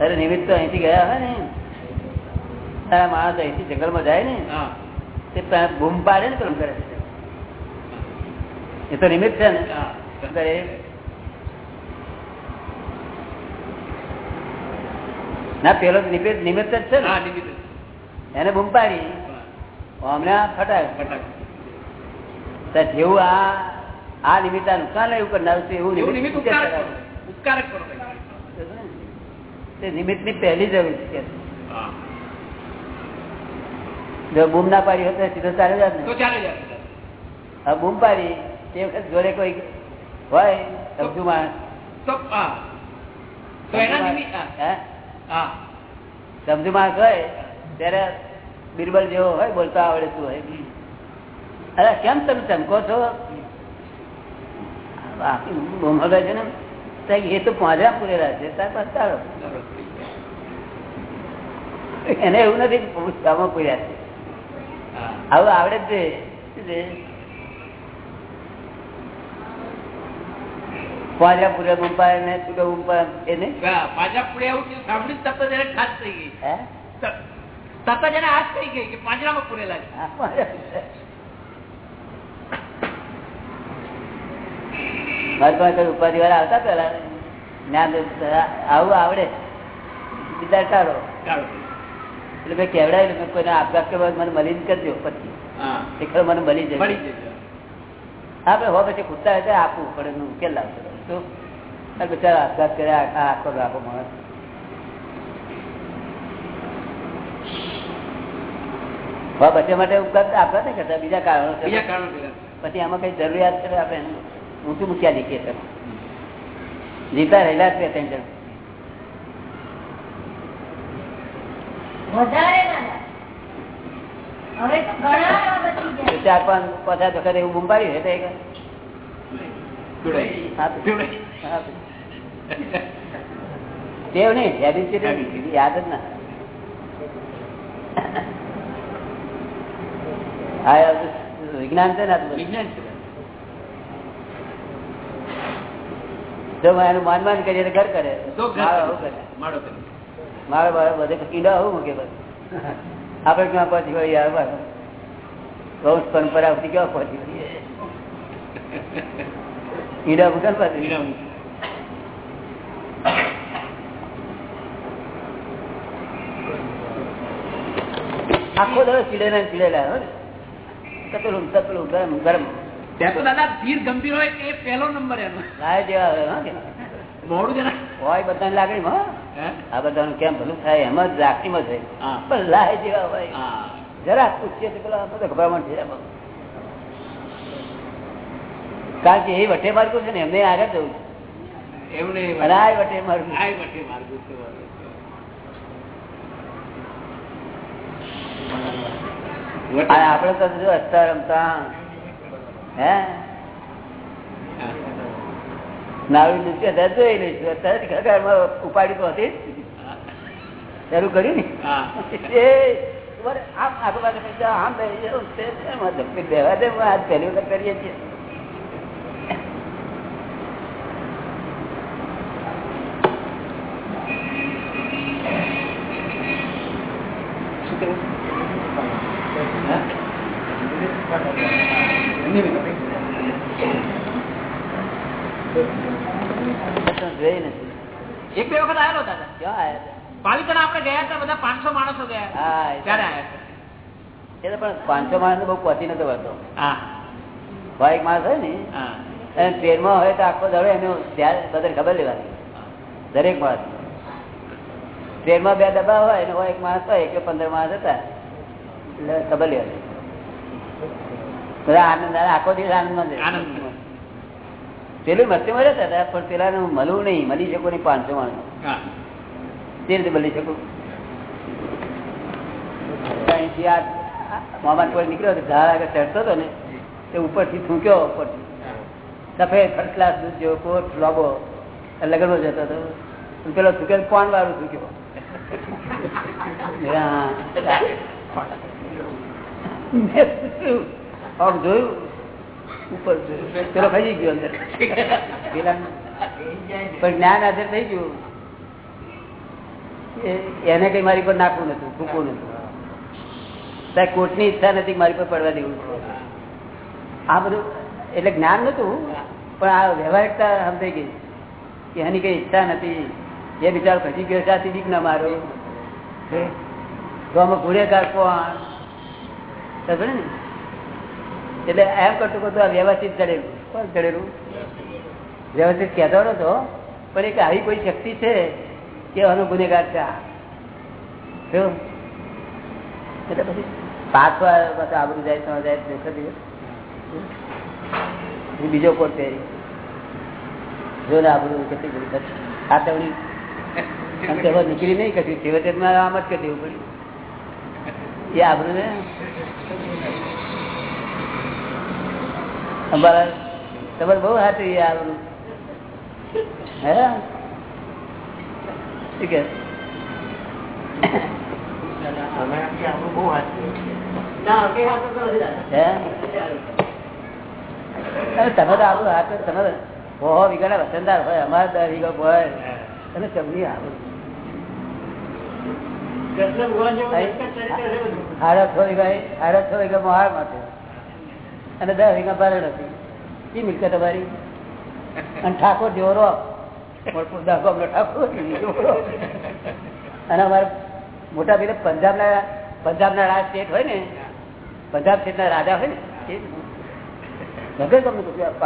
અરે નિમિત્ત તો અહીંથી ગયા હોય ને. તારા માણસ અહીંથી જંગલમાં જાય ને. તે બૂમ પાડે ને પેલું કરે એ તો નિમિત્ત છે ને. કરે? ના પેલો નિમિત્ત નિમિત્ત જ છે ને. એને બૂમ પાડી. હમણાં ફટાક ફટાક. જેવું આ આ નિમિત્ત નુકસાન એવું કરનારું છે એવું નિમિત્ત ઉપકારક કરાવે. કરો. ઉપકારક કરો કંઈક. તે નિમિત્તની પહેલી જરૂર છે. જો બૂમ ના પાડી હોત તો સીધો ચાલ્યો જાત ને. હા બૂમ પાડી તે વખત જોડે કોઈ હોય સમજુ માણસ સમજુ માણસ હોય ત્યારે બિરબલ જેવો હોય બોલતા આવડે શું હોય. અરે કેમ તમે ચમકો છો? બાકી બૂમ હવે છે ને. એ તો પાંજરા પૂરેલા છે તાર. એને એવું નથી પૂછવામાં પૂર્યા છે આવું આવડે છે? પાંજરા પૂરે ને એવું જ એને ઠાસ થઈ ગઈ. તરત જ એને આશ થઈ ગઈ કે પાંજરામાં પૂરેલા છે આ પાંજરા પૂરે. મારી ઉપાધિ વાળા આવતા પેલા જ્ઞાન આવું આવડે. બીજા ટાળો. એટલે મેં કેવડાવેલું મેં કોઈને આપઘાત કરવા મને મળી કરજો પછી. હા. એ ખરો મને મળી જાય હા ભાઈ આપડે હો પછી ખૂટતા હોય આપવું પડે. હું ઉકેલ લાવતો તો આ બિચારા આપઘાત કર્યા આખો રાખો માણસ. બચ્ચા માટે ઉપકાર આપવા નહીં કરતા બીજા કારણો છે. બીજા કારણો પછી આમાં કઈ જરૂરિયાત કરે આપણે એનું ઊંચું મૂક્યા તો જીતા રહેલા જ બે ત્રણ જણ ચાર પાંચ પચાસ વખત એવું. હા. હા. નહીં habit છે તે યાદ જ ના હા આ વિજ્ઞાન છે ને વિજ્ઞાન છે. જો એનું માન માન કરીએ ઘર કરે. તો ઘર મારો મારો બધે કીડા આવું મૂકે બસ આપણે ક્યાં પહોંચી ગયો યાર બસ વંશ પરંપરા સુધી ક્યાં પહોંચી ગઈ કીડા મૂકે ને આખો દિવસ ચીડેલા ને ચીડેલા હો ને. તકલું ગરમ ગરમ. ત્યાં તો દાદા ધીર ગંભીર હોય એ પહેલો નંબર એનો. હોય? મોડું બધાની લાગણીમાં આ બધાનું કેમ ભલું થાય એમ જ લાગણીમાં હા. પણ લાય જેવા હોય. જરા પૂછીએ તો પેલા બધા ગભરામણ થઈ જાય. કારણ કે એ વટે માર્ગો છે ને એમને આગળ જવું છે. એમને વટે માર્ગું રાય વટે માર્ગું છે. આપડે તો જો હસતા રમતા હે. નાવી દુખે જોઈ લઈશું. અત્યારે ઘરમાં ઉપાડી તો હતી. શરૂ કર્યું ને? એ આમ આગળ આમ ધપકી દેવા દે આજ પહેલી વખત કરીએ છીએ. શું કહ્યું? હા? જોઈ નથી એક બે વખત આવેલો દાદા ક્યાં આયા હતા? આપણે ગયા હતા બધા પાંચસો માણસો ગયા હા, એ તો- ત્યારે આવ્યા એ પણ પાંચસો માણસ બહુ પહોંચી નતો વળતો. ભાઈ એક માણસ હોય ને અને ટ્રેનમાં હોય તો આખો દડો એનું ધ્યાન બધાને ખબર લેવાની. દરેક માણસ. ટ્રેનમાં બે ડબ્બા હોય હોય એક માણસ હોય એક પંદર માણસ હતા. એટલે ખબર લેવાની. બધા આનંદ આખો દિવસ આનંદમાં જ રહે. આનંદ. પેલું મસ્તી મળ્યા હતા પણ પેલાનું મળું નહીં મળી શકું નહીં પાંચસો માણસ. તે રીતે મળી શકું. અહીંથી આ મામા કોઈ નીકળ્યો તો ઝાડ આગળ ચડતો હતો ને તે ઉપરથી થૂંક્યો ઉપરથી. સફેદ ફર્સ્ટ ક્લાસ દૂધ જેવો કોટ લોબો લગ્નમાં જતો હતો. પેલો થૂકેલ કોણ વાળું થૂક્યો. હા. મેં જોયું. ઉપર. પેલો ખસી ગયો અંદર. પણ જ્ઞાન હાજર થઈ ગયું. એને કઈ મારી પર નાખવું નતું ફૂકવું નતું સાહેબ, કોર્ટની ઈચ્છા નથી મારી પર પડવા દેવું. આ બધું એટલે જ્ઞાન નતું પણ આ વ્યવહારિકતા સમજાઈ ગઈ. કે એની કઈ ઈચ્છા નથી. એ બિચારો ખસી ગયો સાથી દીક ના મારો. તો આમાં ગુનેગાર કોણ ને? એટલે એમ કરતું કરતું વ્યવસ્થિત ચડેલું કોણ ચડેલું વ્યવસ્થિત કહેતો નતો, પણ એક આવી કોઈ શક્તિ છે કે આનો ગુનેગાર છે એટલે પછી પાછો પાછો આબરૂ જાય તો જાય દેખાતી બીજો કોટ પહેરી? જો ને આબરું કેટલી બધી થતી. ખાતવણી આમ તો નીકળી નહીં કશું. છેવટે આમ જ કરી પડ્યું એ આબરું ને અમારા તમારે બહુ હાથી એ હે? કે? તમે તો આપણું હાથ તમે હો હો વીઘાના હોય અમારે દર વિગપ હોય. આબરૂ હાડા છ વીઘા હાડા છ વીઘા મહાર માટે. અને દસ વીઘા બારણ હતી એ મિલકત અમારી. અને ઠાકોર જેવો ઠાકોર અને અમારે મોટા પેલા પંજાબના પંજાબના રાજ સ્ટેટ હોય ને, પંજાબ સ્ટેટના રાજા હોય ને, એ તમને પૂછ્યું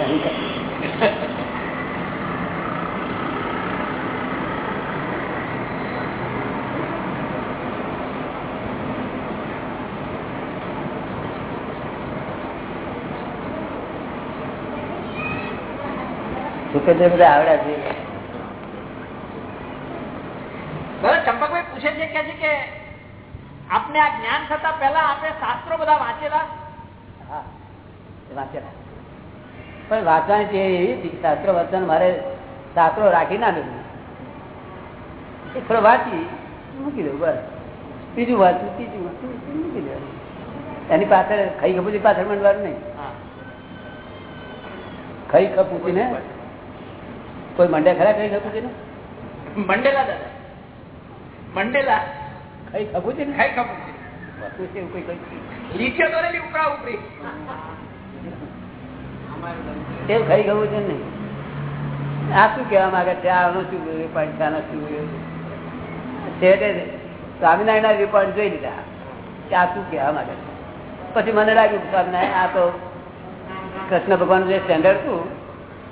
Thank પાલ સુકેન્દ્ર બધા આવડ્યા છે. ચંપકભાઈ પૂછે છે કે છે કે આપને આ જ્ઞાન થતા પહેલા આપણે શાસ્ત્રો બધા વાંચેલા? હા એ વાંચેલા. પણ વાંચવાની તે એવી હતી શાસ્ત્ર વાંચન મારે શાસ્ત્રો રાખી ના દેવું એક થોડો વાંચી મૂકી દઉં બસ. બીજું વાંચું ત્રીજું વાંચું મૂકી દેવાનું એની પાછળ ખાઈ ખપુચી પાછળ મંડવાનું નહીં. ખાઈ ખપુચી ને કોઈ મંડે ખરા ખાઈ છે ને મંડેલા દાદા. મંડેલા. કઈ ખપુચી ને ખાઈ ખબર છે કોઈ કોઈ લીચે દોરેલી ઉપરા ઉપરી. એવું ખાઈ ગયું છે ને? આ શું કહેવા માંગે છે? આનું શું છે આનું શું છેવટે સ્વામિનારાયણ રિપોર્ટ જોઈ લીધા. કે આ શું કહેવા માંગે છે? પછી મને લાગ્યું સ્વામિનારાયણ આ તો કૃષ્ણ ભગવાન જે સ્ટેન્ડર્ડ હતું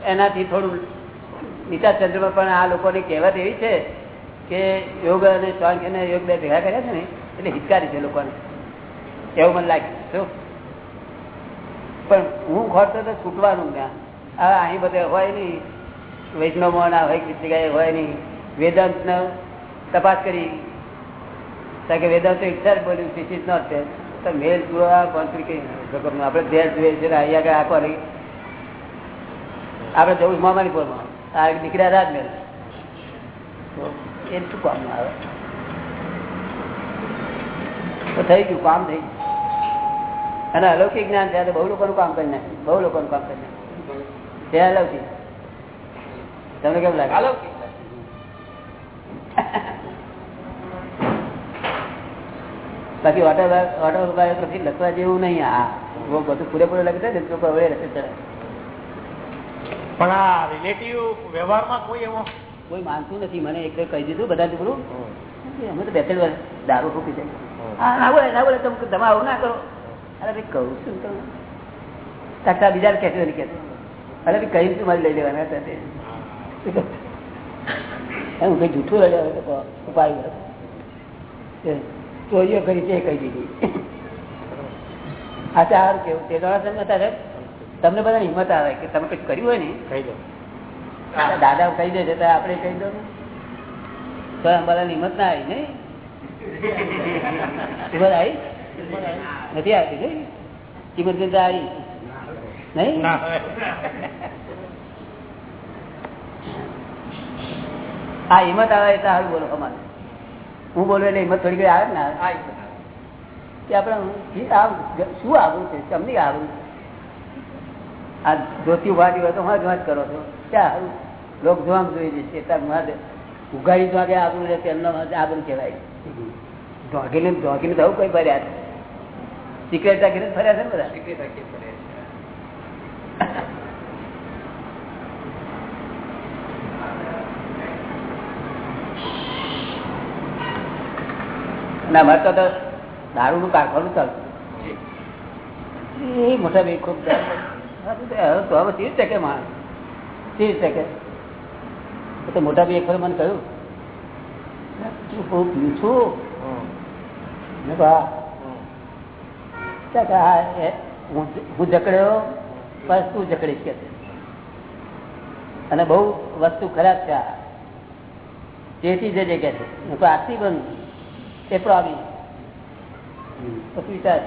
એનાથી થોડું નીચા ચંદ્રમાં પણ આ લોકોની કહેવત એવી છે કે યોગ અને સ્વાંગ અને યોગ બે ભેગા કર્યા છે ને, એટલે હિતકારી છે લોકોને. એવું મને લાગ્યું શું? પણ હું ખોટતો તો છૂટવાનું જ્ઞાન. હવે અહીં બધે હોય નહીં, વૈષ્ણવના હોય જગ્યાએ હોય નહીં, વેદાંતને તપાસ કરી. કારણ કે વેદાંત ઈચ્છા જ બોલ્યું ધીસ ઇઝ નોટ ધેર તો મેલ જોવા કોન્ટ્રી કઈ આપણે ધ્યેય જોઈએ છે આપણે જવું મામાનીપુરમાં આ રાજમેલ તો એ શું કામ આવે? તો થઈ ગયું કામ થઈ ગયું. અને અલૌકિક જ્ઞાન છે બહુ લોકોનું કામ કરી નાખ્યું. બહુ લોકોનું કામ કરી નાખ્યું. તે અલૌકિક. તમને કેમ લાગે? અલૌકિક. બાકી વોટર વોટર પછી લખવા જેવું નહીં આ. બધું પૂરેપૂરું લખતા છે ને લોકો હવે રસ્તે ચડે પણ આ રિલેટિવ વ્યવહારમાં કોઈ એવો કોઈ માનતું નથી. મને એક કહી દીધું બધા દીકરું. અમે તો બે ત્રણ વર્ષ દારૂ ફૂકી છે. ના બોલે ના બોલે તમે તમે આવું ના કરો. અરે ભાઈ કહું છું તમે કાકા બીજા કહેતો નહીં કહેતો અરે ભાઈ કહ્યું છું મારે લઈ લેવાના હતા તે. હું કઈ જૂઠું રડ્યા તો ઉપાય ચોરીઓ કરી તે કહી દીધી. આ ચાર કેવું. તે દોડા તમે હતા સાહેબ. તમને બધા હિંમત આવે કે તમે કઈ કર્યું હોય ને કહી દો. દાદા કહી દે છે તો આપણે કહી દો તો અમારા હિંમત ના આવી નહીં. હિંમત આવી? નથી આવતી નહીં? ઇમરજન્સી આવી. નહીં? હા હિંમત આવે એટલે સારું બોલો અમારે. હું બોલું એટલે હિંમત થોડી ઘણી આવે ને આપણે આવું શું આવું છે? તમને આવું? આ ધોતી ઉભાડી હોય તો હું જ કરો છો? હારું? લોક જોવા જોઈ જશે ત્યાં ઉઘાડી તો આગળ આબરું રહે એમનો આબરું કહેવાય. ઢોકીને ઢોકીને થવું કોઈ ફર્યા છે? સિક્રેટ રાખીને ફર્યા છે ને બધા? ના અમારે તો દારૂ નું કારખાનું ચાલતું. એ મોટા ભાઈ ખૂબ તો હવે ત્રીસ ટકે માણસ? ત્રીસ ટકે તો મોટા ભાઈ એક મને કહ્યું. હું પીવું છું. હા. જકડ્યો. બસ તું જકડીશ કે. અને બહુ વસ્તુ ખરાબ છે આ. તેથી જે કે છે. આરતી બંધ એ પ્રોબ્લેમ પછી વિચાર.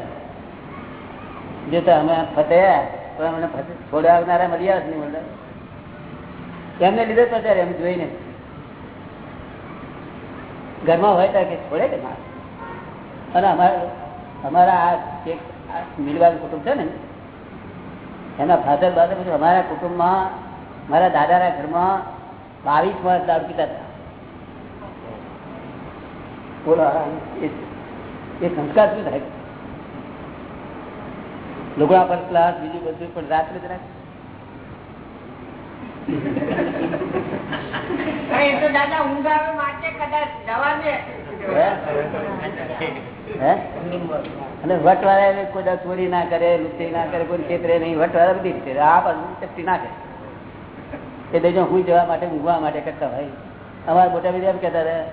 જે તો અમે ફતેયા અમને છોડ્યા આવનારા મળી આવે નહીં મળે એમને લીધે જ પચારે એમ જોઈને ઘરમાં હોય ત્યાં કે છોડે કે ના? અને અમારા અમારા આ જે મિલવાલ કુટુંબ છે ને, એના ફાધર બાદ પછી અમારા કુટુંબમાં, મારા દાદાના ઘરમાં બાવીસ વર્ષ દારૂ પીતા હતા. બોલો એ સંસ્કાર શું થાય? લુગડા ફર્સ્ટ ક્લાસ બીજું બધું પણ રાત્રે જ રાખે. અને વટવાળા કોઈ ચોરી ના કરે લુટી ના કરે કોઈ ખેતરે નહીં. વટવાળા બધી રીતે આ બાજુ શક્તિ નાખે એ દેજો હું જવા માટે ઊંઘવા માટે કરતા હોય. અમારા મોટા બીજા એમ કહેતા હતા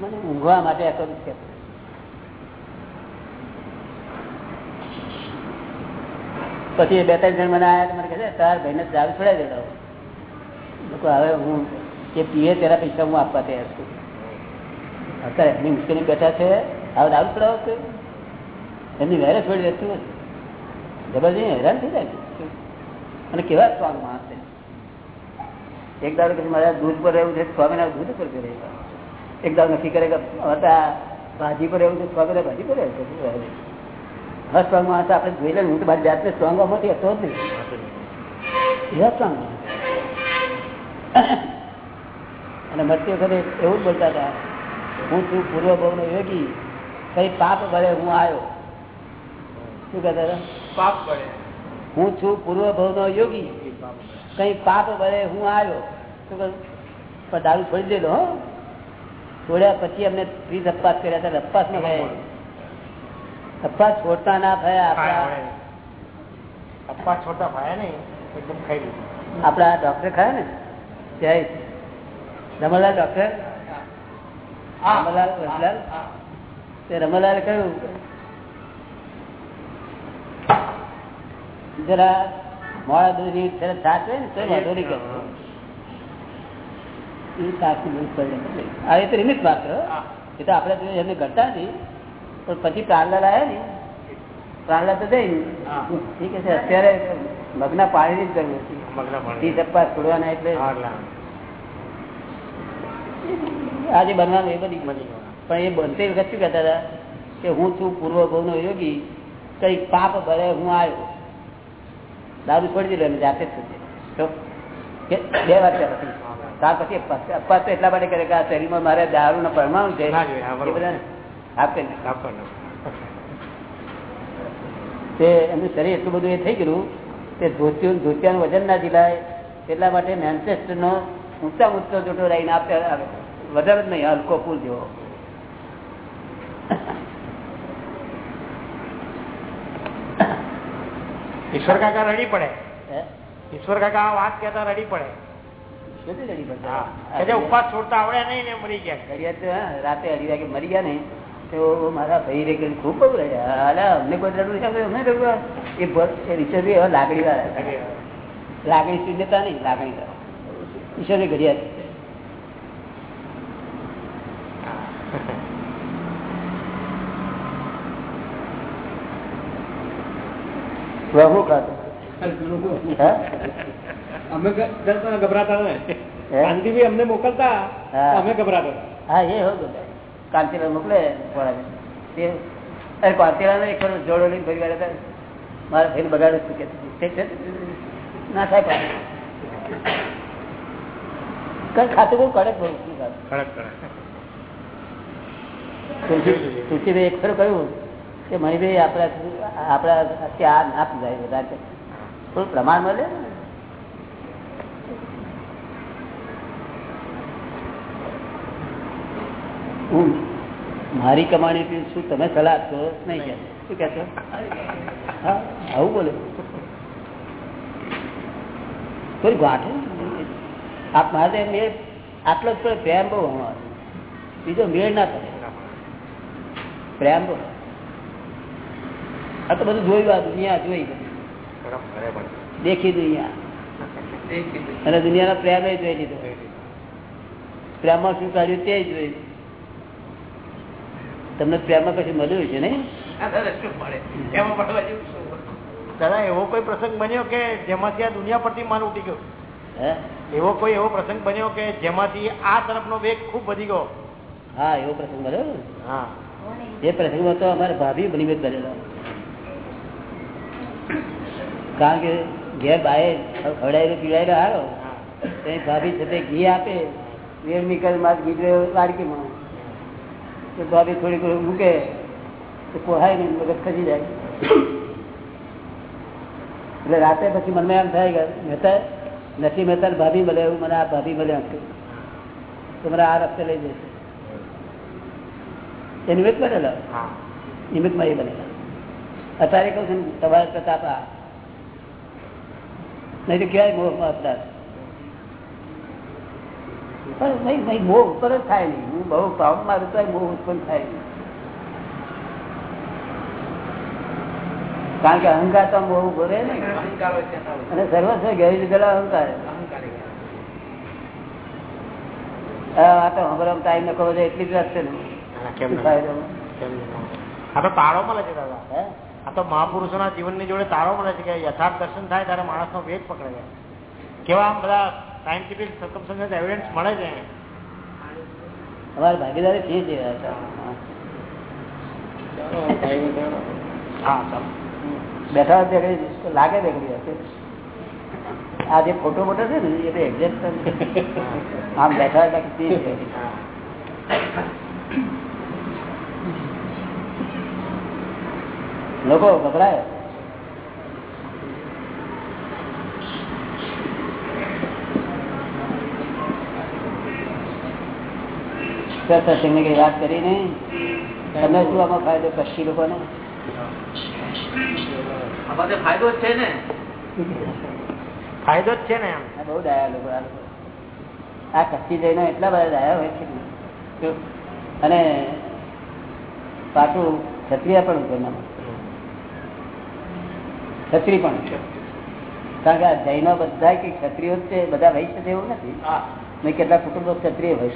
મને ઊંઘવા માટે આ કરું છે પછી બે ત્રણ જણ મને આવ્યા મને કહે છે તાર ભાઈને દારૂ છોડાવી દેતા લોકો હવે હું જે પીએ તેના પૈસા હું આપવા તૈયાર છું. અત્યારે એમની મુશ્કેલી બેઠા છે હવે દારૂ છોડાવો કે એમની વહેરે છોડી દેતું જબરજસ્ત હેરાન થઈ જાય અને કેવા સ્વાંગ માણસ એક દાડો પછી મારા દૂધ પર રહેવું છે, સ્વામીના દૂધ પર કરે એક દાડો નક્કી કરે કે ભાજી પર રહેવું છે, સ્વામીના ભાજી પર રહેવું છે. હા સ્ટ્રોંગ માણસ આપણે જોઈ લે હું તો મારી જાતને સ્ટ્રોંગ નથી હતો જ નહીં. એવા સ્ટ્રોંગ અને મરતી વખતે એવું જ બોલતા હતા હું છું પૂર્વ ભવનો યોગી કઈ પાપ ભરે હું આવ્યો. શું કહેતા હતા? પાપ પડે હું છું પૂર્વ ભવનો યોગી કઈ પાપ ભરે હું આવ્યો. શું કહ્યું પણ દારૂ છોડી દેલો હો. છોડ્યા પછી અમને ત્રીસ અપવાસ કર્યા હતા અપવાસમાં ગયા અપવાસ છોડતા ના થયા અપ્પા છોટા ભાયા નહીં એકદમ ખાઈ લીધું. આપડા ડોક્ટર ખરા ને? જય રમણલાલ ડોક્ટર રમણલાલ રમલાલ તે રમણલાલે કહ્યું જરા મોડા દૂધી જરા છાશ હોય ને તો વાંધો નહીં કરતો એ છાશની દૂધ આ એ તો નિમિત્ત માત્ર. એ તો આપણે તો એમને ઘટતા નથી. પણ પછી પ્રાણલાલ આવ્યા ને? પ્રાણલાલ તો જઈ ઠીક છે અત્યારે મગના પાણી જ હતી મગના પાણી. છોડવાના એટલે. આજે બનવાનું એ બધી બની પણ એ બનતી વખત શું કહેતા હતા? કે હું છું પૂર્વ ભવનો યોગી કઈ પાપ ભરે હું આવ્યો. દારૂ છોડી દીધો જાતે જ છૂટી તો બે વાર પછી. ત્યાર પછી અપવાસ તો એટલા માટે કરે કે આ શરીરમાં મારે દારૂ ના પરમાણુ છે ના ને. તે એમનું શરીર એટલું બધું એ થઈ ગયું તે ધોત્યું ધોત્યાનું વજન ના દિલાય એટલા માટે મેન્ચેસ્ટરનો ઊંચા ઊંચો જોટો રહીને આપે વધારે જ નહીં હલકો પુલ જેવો. ઈશ્વર કાકા રડી પડે? ઈશ્વર કાકા આ વાત કહેતા રડી પડે? ઉપવાસ છોડતા આવડે નહીં ને મરી ગયા. રાતે અઢી વાગે મરી ગયા ને તો મારા ભાઈ રે કરીને ખૂબ બહુ રહ્યા. અમને કોઈ અમને એ ભર એ લાગણી વાળા લાગણી શૂન્યતા નહીં લાગણી વહુ ખાતો. અમે ગભરાતા ને? શાંતિભાઈ અમને મોકલતા અમે ગભરાતા. હા એ હો બધા. કાંતિલાલ મોકલે તે અરે કાંતિલાલ એક વાર જોડો લઈને ફરી વાર મારે મારા બગાડે શું કે? ના થાય કઈ ખાતું બહુ કડક બહુ શું કડક કડક તુલસીભાઈ એક ફેર કહ્યું કે મણિભાઈ આપણા આપણા ના જાય વધારે થોડું પ્રમાણ મળે ને હું મારી કમાણી શું તમે સલાહ આપશો? નહીં કે શું કે છો હા આવું બોલે. થોડી ગાંઠે આપ મારે મેળ આટલો જ પ્રેમ બહુ અમારો. બીજો મેળ ના થાય પ્રેમ બહુ. આ તો બધું જોયું આ દુનિયા જોઈ દેખી દુનિયા. અને દુનિયાના પ્રેમ એ જોઈ લીધો. પ્રેમમાં શું કાઢ્યું તે જોયું તમને પ્રેમમાં કશું મળ્યું છે નહીં? દાદા એવો કોઈ પ્રસંગ બન્યો કે જેમાંથી આ દુનિયા પરથી માલ ઉઠી ગયો? હે? એવો કોઈ એવો પ્રસંગ બન્યો કે જેમાંથી આ તરફનો વેગ ખૂબ વધી ગયો? હા એવો પ્રસંગ બન્યો હા. એ પ્રસંગમાં તો અમારે ભાભી બની બનેલો. કારણ કે ઘેર બાએ ખવડાયેલો પીવડાયેલું હારો. ભાભી છે તે ઘી આપે વેર નીકળમાં ઘી લાડકીમાં વાડકીમાં. તો ભાભી થોડીક મૂકે તો પોહાય નહીં મગજ ખસી જાય. એટલે રાતે પછી મનમાં એમ થાય કે મહેતા નથી મહેતા ને ભાભી મળે એવું મને આ ભાભી મળે એમ કે. તો મને આ રસ્તે લઈ જશે. એ નિમિત્ત બનેલા? હા. નિમિત્તમાં એ બનેલા. અત્યારે કહું છું ને, તમારે પ્રતાપ આ. નહીં તો ક્યાંય મોહમાં અપરાધ પણ નહીં નહીં મોહ ઉપર જ થાય નહીં. હું બહુ પાવન મારું તો મોહ ઉત્પન્ન થાય નહીં. કારણ કે અહંકાર તો બહુ ઊભો ને અને સર્વસ્વ ઘેરી લીધેલા અહંકાર. આ તો હમણાં ટાઈમ નખો ખબર એટલી જ વાત છે ને. તાળો મળે છે દાદા. હે? આ તો મહાપુરુષોના જીવનની જોડે તારો મળે છે કે યથાર્થ દર્શન થાય ત્યારે માણસનો વેગ પકડે છે. કેવા બધા સાયન્ટિફિક સર્કમસ્ટન્સ એવિડન્સ મળે છે? અમારે ભાગીદારી થઈ છે. હા ચાલો. બેઠા તો લાગે દેખડી હશે આ જે ફોટો મોટો છે ને એ તો એક્ઝેક્ટ આમ બેઠા હતા. લોકો ગભરાય? સત્સંગની કઈ વાત કરી નહીં. તમને શું આમાં ફાયદો? કચ્છી લોકોને? ફાયદો છે ને. ફાયદો જ છે ને બહુ ડાયા લોકો આ લોકો. આ કચ્છી જઈને એટલા બધા ડાયા હોય છે અને પાછું ક્ષત્રિય પણ ઉભેનામાં ક્ષત્રિય પણ કારણ કે આ જૈનો બધા કે ક્ષત્રિયો છે બધા વૈશ્ય છે એવું નથી મેં કેટલા કુટુંબો ક્ષત્રિય હોય.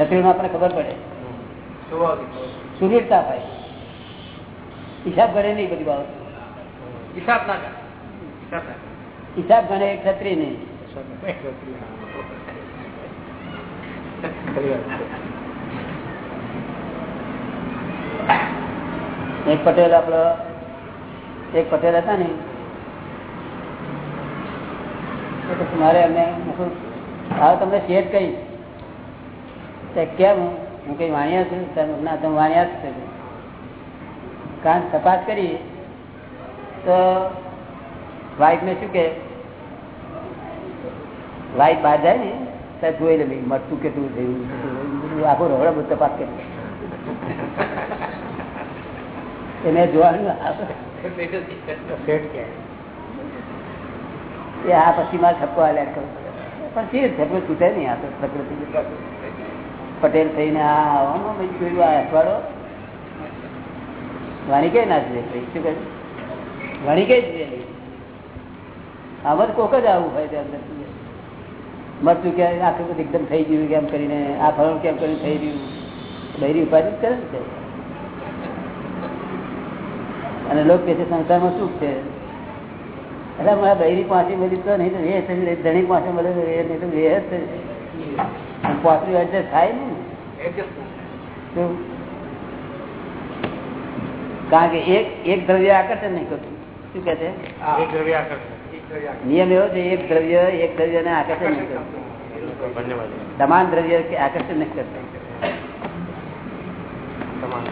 છે ક્ષત્રિયમાં આપણને ખબર પડે. સુનિરતા ભાઈ હિસાબ ગણે નહીં બધી બાબત. હિસાબ ના કર. હિસાબ ગણે ક્ષત્રિય નહીં. એક પટેલ આપડો એક પટેલ હતા ને. મારે એમને હા તમને શેઠ કહીશ કેમ? હું કઈ વાણિયા છું? ના, તમે વાણિયા જ છો. કારણ તપાસ કરી તો વાઈફને શું કે? વાઈફ બહાર જાય ને ત્યાં જોઈ લે ભાઈ, મરતું કેટલું થયું આખો રવડો બધો તપાસ કરી એને જોવાનું એ આ પછી મારે ઠપકો આલ્યા કરવો પણ છે ઠપકો છૂટે નહીં આ તો પ્રકૃતિ. પટેલ થઈને આ અઠવાડો વાણી કઈ ના છે શું કહે વાણી કઈ છે આમ જ કોક જ આવું હોય ત્યાં અંદર. મરતું કે આખું બધું એકદમ થઈ ગયું કેમ કરીને, આ ફળ કેમ કરીને થઈ ગયું બૈરી ઉપાધિ કરે ને અને લોક કે છે, સંસારમાં સુખ છે. એટલે મારા બૈરી પાંચી મળી તો નહીં, તો વે ધણી પાસે મળે તો વે નહીં તો વે જ છે. અને એડજસ્ટ થાય ને? કારણ કે એક એક દ્રવ્ય આકર્ષણ નહીં કરતું શું કે છે એક દ્રવ્ય આકર્ષણ નિયમ એવો છે એક દ્રવ્ય એક દ્રવ્ય ને આકર્ષણ નહીં કરતું બંને બાજુ સમાન દ્રવ્ય કે આકર્ષણ નહીં કરતું સમાન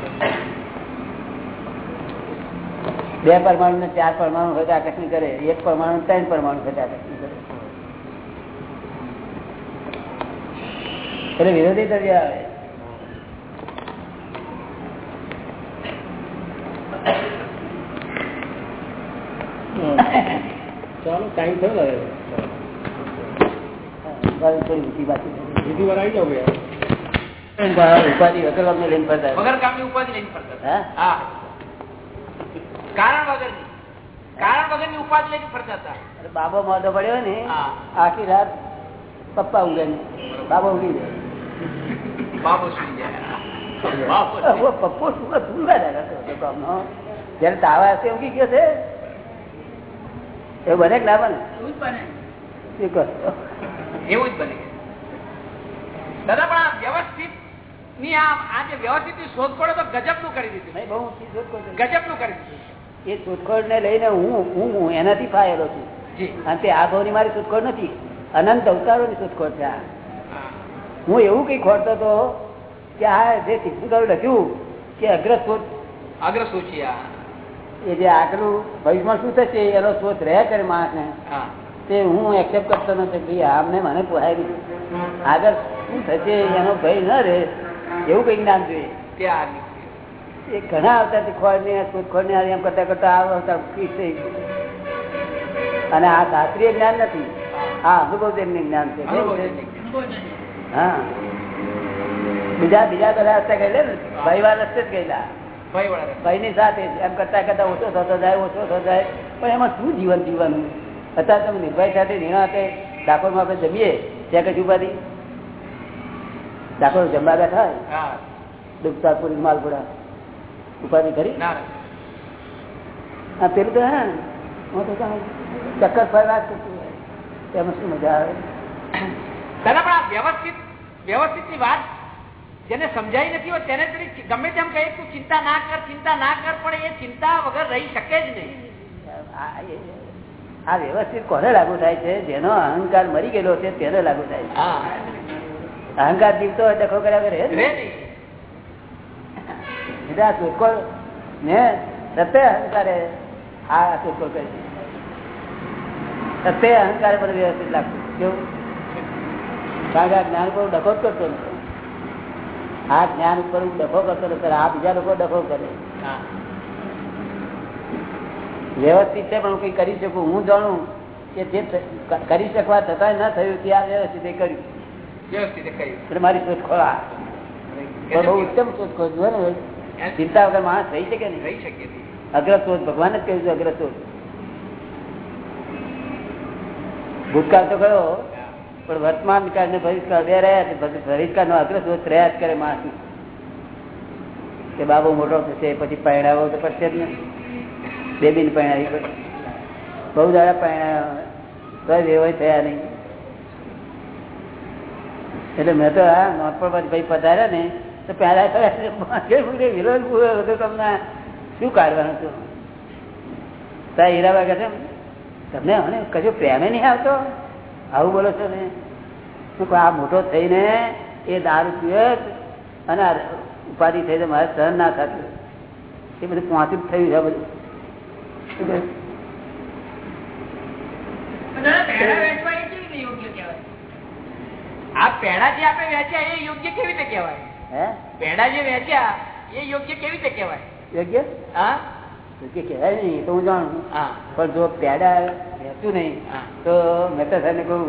બે પરમાણુ ને ચાર પરમાણુ હોય તો આકર્ષણ કરે એક પરમાણુ ત્રણ પરમાણુ હોય તો આકર્ષણ કરે એટલે વિરોધી દ્રવ્ય આવે ચાલો ટાઈમ થયો ઉપાધિ ઉપાધિ વગર અમને લઈને ફરતા વગર કામની ઉપાધિ લઈને ફરતા હતા. હા? હા. કારણ વગરની. કારણ વગરની ઉપાધિ લઈને ફરતા હતા. બાબો મોઢો પડ્યો ને આખી રાત પપ્પા ઊંઘે ને. બાબો ઊંઘી જાય. બાબો સુઈ જાય. પપ્પો હતો કામનો. જયારે તાવા હશે ઊંઘી ગયો છે એવું બને ના બને એવું જ બને? એવું દાદા પણ આ વ્યવસ્થિતની આ જે વ્યવસ્થિતની શોધખોળે તો ગજબનું કરી દીધું બહુ. ગજબનું કરી દીધું એ શોધખોળ ને લઈને હું હું એનાથી ફાયેલો છું અને તે આ ભાવની મારી શોધખોળ નથી અનંત અવતારોની શોધખોળ છે હું એવું કઈ ખોરતો હતો કે આ જે તીર્થંકરો લખ્યું કે અગ્ર શોધ અગ્ર સૂચિ આ. એ જે આગલું ભવિષ્યમાં શું થશે એનો શોધ રહ્યા કરે માણસને. હા. તે હું એક્સેપ્ટ કરતો નથી ભાઈ આમને મને પોહાય નહીં. આગળ શું થશે એનો ભય ન રહે એવું કઈ જ્ઞાન જોઈએ. એ ઘણા આવતા ખોળની શોધખોળની આ એમ કરતા કરતા આ અવતાર ફીસ થઈ અને આ શાસ્ત્રીય જ્ઞાન નથી. આ અનુભવજન્ય જ્ઞાન છે? હા. બીજા બીજા બધા રસ્તે ગયેલા ને? ભાઈવાર રસ્તે જ ગયેલા. ભાઈ ની સાથે એમ કરતા કરતા ઓછો થતો જાય ઓછો થતો જાય. પણ એમાં શું જીવન જીવવાનું? અત્યારે તમે નિર્ભય સાથે નિર્ણય ડાકોરમાં આપણે જમીએ ત્યાં કઈ ઉપાધિ? ડાકોર જમવા બેઠા હોય? હા. માલપુરા. ઉપાધિ કરી હા પેલું તો હે હું તો જાણું, ચક્કર ફરવા એમાં શું મજા આવે? વ્યવસ્થિત વ્યવસ્થિતની વાત જેને સમજાઈ નથી હોય તેને પેલી ગમે તેમ કહે તું ચિંતા ના કર ચિંતા ના કર પણ એ ચિંતા વગર રહી શકે જ નહીં. આ વ્યવસ્થિત કોને લાગુ થાય છે? જેનો અહંકાર મરી ગયેલો છે તેને લાગુ થાય છે. અહંકાર જીવતો હોય ડખો કર્યા વગર રહે જ રે નહીં. નહીં. એટલે આ શોધખોળ ને સત્ય અહંકારે આ શોધખોળ કરી સત્ય અહંકારે પણ વ્યવસ્થિત લાગતું. કેવું? કારણ કે આ જ્ઞાન ઉપર ડખો જ કરતો નથી. આ જ્ઞાન ઉપર હું ડખો કરતો નથી આ બીજા લોકો ડખો કરે. વ્યવસ્થિત છે પણ હું કઈ કરી શકું? હું જાણું કે જે કરી શકવા છતાં ના થયું તે આ વ્યવસ્થિત કર્યું. વ્યવસ્થિત મારી શોધખોળ આ. બહુ ઉત્તમ શોધખોળ જુઓ ને ચિંતા વગર માણસ થઈ શકે નહીં. રહી શકે અગ્રશોધ ભગવાન જ કહ્યું છે અગ્રશોધ ભૂતકાળ તો કયો પણ વર્તમાન કાળ ને ભવિષ્યકાળ બે રહ્યા છે. ભવિ- ભવિષ્યકાળનો દોષ રહ્યા જ કરે માણસ કે બાબો મોટો થશે, પછી પહેણાવો તો પડશે જ ને. બેબીને પહેણાવી પડે બહુ દાડા પહેણાવ્યા તો વ્યવહાર થયા નહીં. એટલે મેં તો આ નોટપણ ભાઈ પધાર્યા ને, તો પહેલા વિરોધ હતો તમને શું કાઢવાનું હતું તારા હીરાબા કહે છે તમને હવે કશો પ્રેમે નહીં આવતો? આવું બોલો છો ને? શું આ મોટો થઈને એ દારૂ પીવે અને ઉપાધિ થઈને મારે સહન ના થતું એ બધું પહોંચ્યું થયું છે બધું? આ પેડા જે આપણે વેચ્યા એ યોગ્ય કેવી રીતે કહેવાય? હે? પેડા જે વેચ્યા એ યોગ્ય કેવી રીતે કહેવાય? યોગ્ય? હા? યોગ્ય કહેવાય નહીં તો હું જાણું. પણ જો પેડા વેચું નહીં તો મહેતા સાહેબને કહું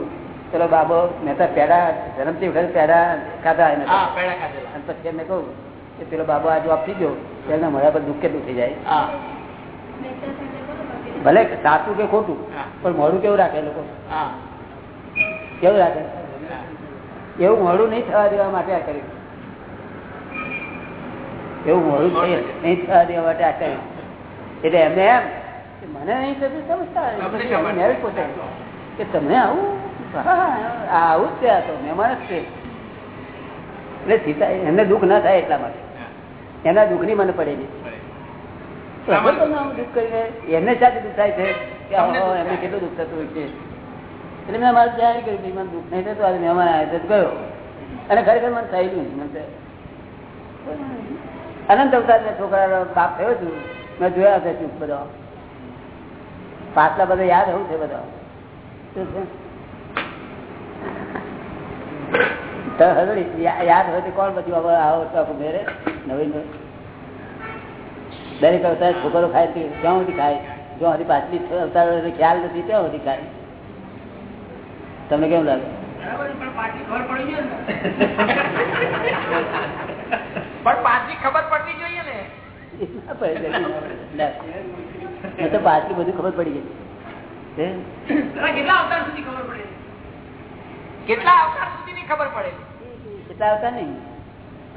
ચલો બાબો મહેતા પેડા જન્મથી વખત પેડા ખાધા એને હા પેડા ખાધેલા. અને પછી એમને કહું કે પેલો બાબો આ જો આપી ગયો એમના મળ્યા પર દુઃખ કેટલું થઈ જાય. ભલે સાચું કે ખોટું પણ મોડું કેવું રાખે લોકો? હા. કેવું રાખે? એવું મોડું નહીં થવા દેવા માટે આ કર્યું. એવું મોડું નહીં. થવા દેવા માટે આ કર્યું. એટલે એમને એમ મને નહીં થતું સમજતા પોતે કે તમને આવું? આવું જ છે આ તો મહેમાન જ છે. એટલે સીતા એમને દુઃખ ના થાય એટલા માટે. એના દુઃખની મને પડેલી દુઃખ કરીને? એમને સાથે દુઃખ થાય છે? કે એમને કેટલું દુઃખ થતું હોય છે? એટલે મેં મારે ત્યાં કર્યું મને દુઃખ નહીં થતું આજે મહેમાન આવ્યા તો ગયો. અને ખરેખર મને થયેલું મને. અનંત અવતાર ને છોકરા બાપ થયો છું. મેં જોયા છે ચૂપ બધા. પાછલા બધા યાદ હોવું છે બધા? યાદ હોય તો કોણ બધું આવો મેરે નવીન દરેક અવતાર છોકરો ખાય તે ક્યાં સુધી ખાય? જો હજી પાછલી અવતાર ખ્યાલ નથી ત્યાં સુધી ખાય? તમને કેમ લાગે? પણ પાછી ખબર પડવી જોઈએ ને. તો પાછલી બધું ખબર પડી ગઈ. કેટલા અવતાર સુધી ખબર પડે? કેટલા અવતાર સુધીની ખબર પડે? કેટલા અવતાર નહીં?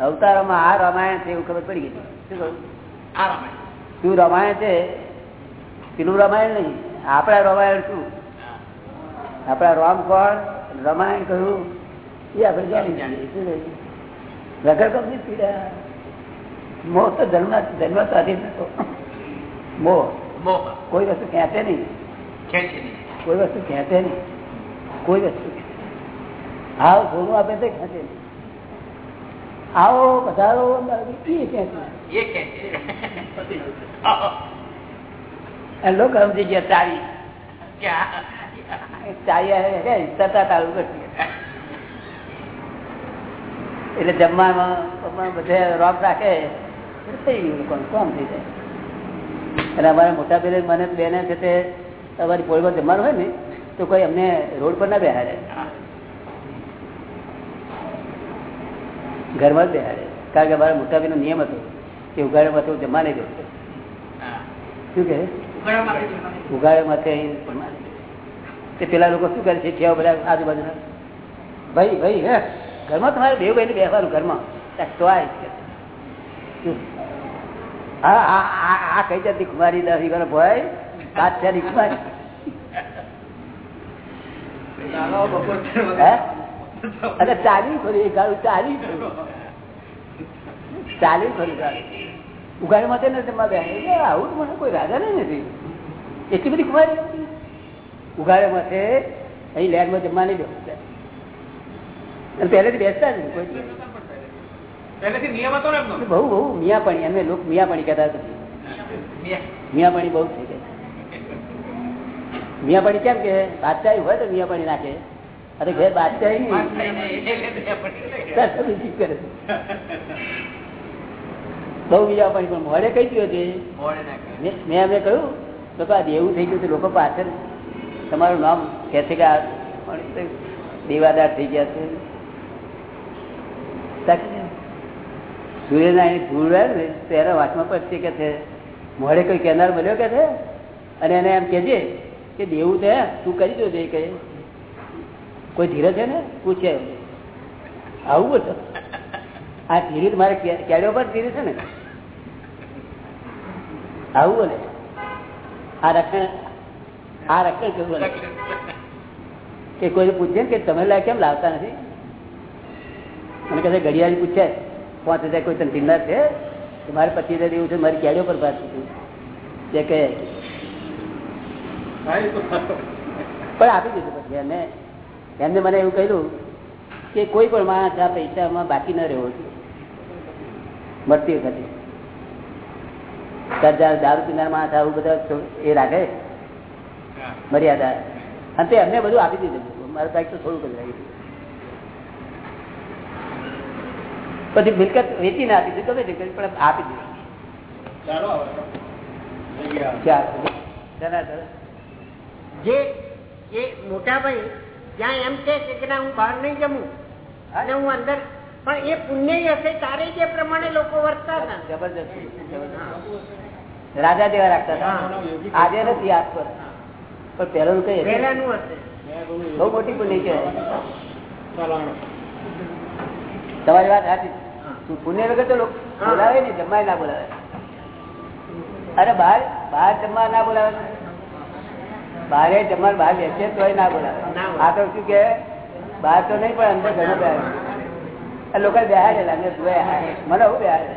અવતારોમાં આ રામાયણ છે એવું ખબર પડી ગઈ. શું કહ્યું આ રામાયણ. શું રામાયણ છે? પેલું રામાયણ નહીં. આપણા રામાયણ શું? આપણા રામ કોણ? રામાયણ કહ્યું એ આપણે જાણી જાણીએ. શું? વગર કમની પીડા. મોહ તો જન્મ જન્મ સાથી નતો. મોહ. મોહ. કોઈ વસ્તુ ખેંચે નહીં. ખેંચે નહીં. કોઈ વસ્તુ ખેંચે નહીં. કોઈ વસ્તુ હાવ સોનું આપે તો ખેંચે નહીં. આવો પધારો એ ખેંચે એ ખેંચે અને લોકો સમજી ગયા ચાવી. ક્યાં? ચાવી આવે કે તરતા તાળું કરશે એટલે જમવામાં જમવામાં બધે રોક રાખે. એટલે થઈ ગયું કોણ કામ થઈ જાય? અને અમારા મોટા બેને મને બેને છે તે અમારી પોળમાં જમવાનું હોય ને તો કોઈ અમને રોડ પર ના બેહાડે. ઘરમાં જ બેહાડે. કારણ કે અમારા મોટા બેનો નિયમ હતો કે ઉગાડે માથે જમવા નહીં હા. શું કહે? ઉગાડે માથે તે પેલા લોકો શું કરે છે? ઠેવા બધા આજુબાજુના. ભાઈ ભાઈ હે ઘરમાં તમારે બે ભાઈને બેસવાનું ઘરમાં. તો આ. શું? આ કઈ જતી કુમારી દસ કરો ભાઈ? બાદશાહની કુમારી અરે ચાલી ખોરી ગાળું ચાલી ચાલી ખોરી ગાળું. ઉગાડી માટે ને જમવા બે આવું તો મને કોઈ રાજા નહીં નથી એટલી બધી કુમારી. ઉગાડે માથે અહીં લેન્ડમાં જમવા નહીં બેસતા અને પહેલેથી બેસતા જ નહીં કોઈ દિવસ. પહેલેથી નિયમ હતો ને એમનો બહુ બહુ મિયાપણી. એમને લોકો મિયાપણી કહેતા હતા. મિયાપણી બહુ થઈ ગઈ. મિયાપણી કેમ કે બાદશાહી હોય તો મિયાપણી નાખે. અરે ઘેર બાદશાહી નહીં. કરે. બહુ મિયાપણી. પણ મોડે કઈ ગયો છે. મેં એમને કહ્યું તો આ દેવું થઈ ગયું છે. લોકો પાછળ તમારું નામ કહે છે કે આ દેવાદાર થઈ ગયા છે. છે. સૂર્યનારાયણ ધૂળ ને, તો એના વાંચમાં પડશે કે છે મોડે કોઈ કેનાર મળ્યો કે છે? અને એને એમ કહેજે કે દેવું છે, તું કરી દો જે કહે. કોઈ ધીરે છે ને? પૂછે. આવું બોલો. આ ધીરે મારે કેડ્યો પર ધીરે છે ને? આવું બોલે. આ રક્ષણ આ રક્ષણ કેવું બોલે? કે કોઈ પૂછે ને કે તમે લાય કેમ લાવતા નથી? મને કહે ઘડિયાળી પૂછે. પાંચ હજાર કોઈ તને ચિંતા છે કે મારે પચીસ હજાર એવું છે મારી કેડીઓ પર પાસ જે કહે. પણ આપી દીધું પછી એમને. એમને મને એવું કહ્યું કે કોઈ પણ માણસ આ પૈસામાં બાકી ન રહેવો જોઈએ મળતી વખતે. સરદાર દારૂ પીનાર માણસ આવું બધા એ રાખે. મર્યાદા. અને તે એમને બધું આપી દીધું. મારા કાંઈક તો થોડુંક જ રહી ગયું. પછી મિલકત વેચીને આપી દીધું ગમે તે કરી પણ આપી દીધું જે એ મોટા ભાઈ જ્યાં એમ કે છે કે ના હું બહાર નહીં જમું. અને હું અંદર પણ એ પુણ્ય હશે તારે જે પ્રમાણે લોકો વર્તતા હતા. જબરજસ્ત. રાજા જેવા રાખતા હતા. આજે નથી હાથ પર. પણ પહેલાનું કઈ? પહેલાનું હશે. બહુ મોટી પુણ્ય કહેવાય. તમારી વાત સાચી પુણ્ય વગર તો લોકો બોલાવે ને જમવાય ના બોલાવે. અરે બહાર બહાર જમવા ના બોલાવે. બહારે જમવા બહાર બેસે તોય ના બોલાવે. આ તો શું કે બહાર તો નહીં પણ અંદર ઘણું બેહાડે. લોકો બેહાડેલા મેં મને હું બેહાડે.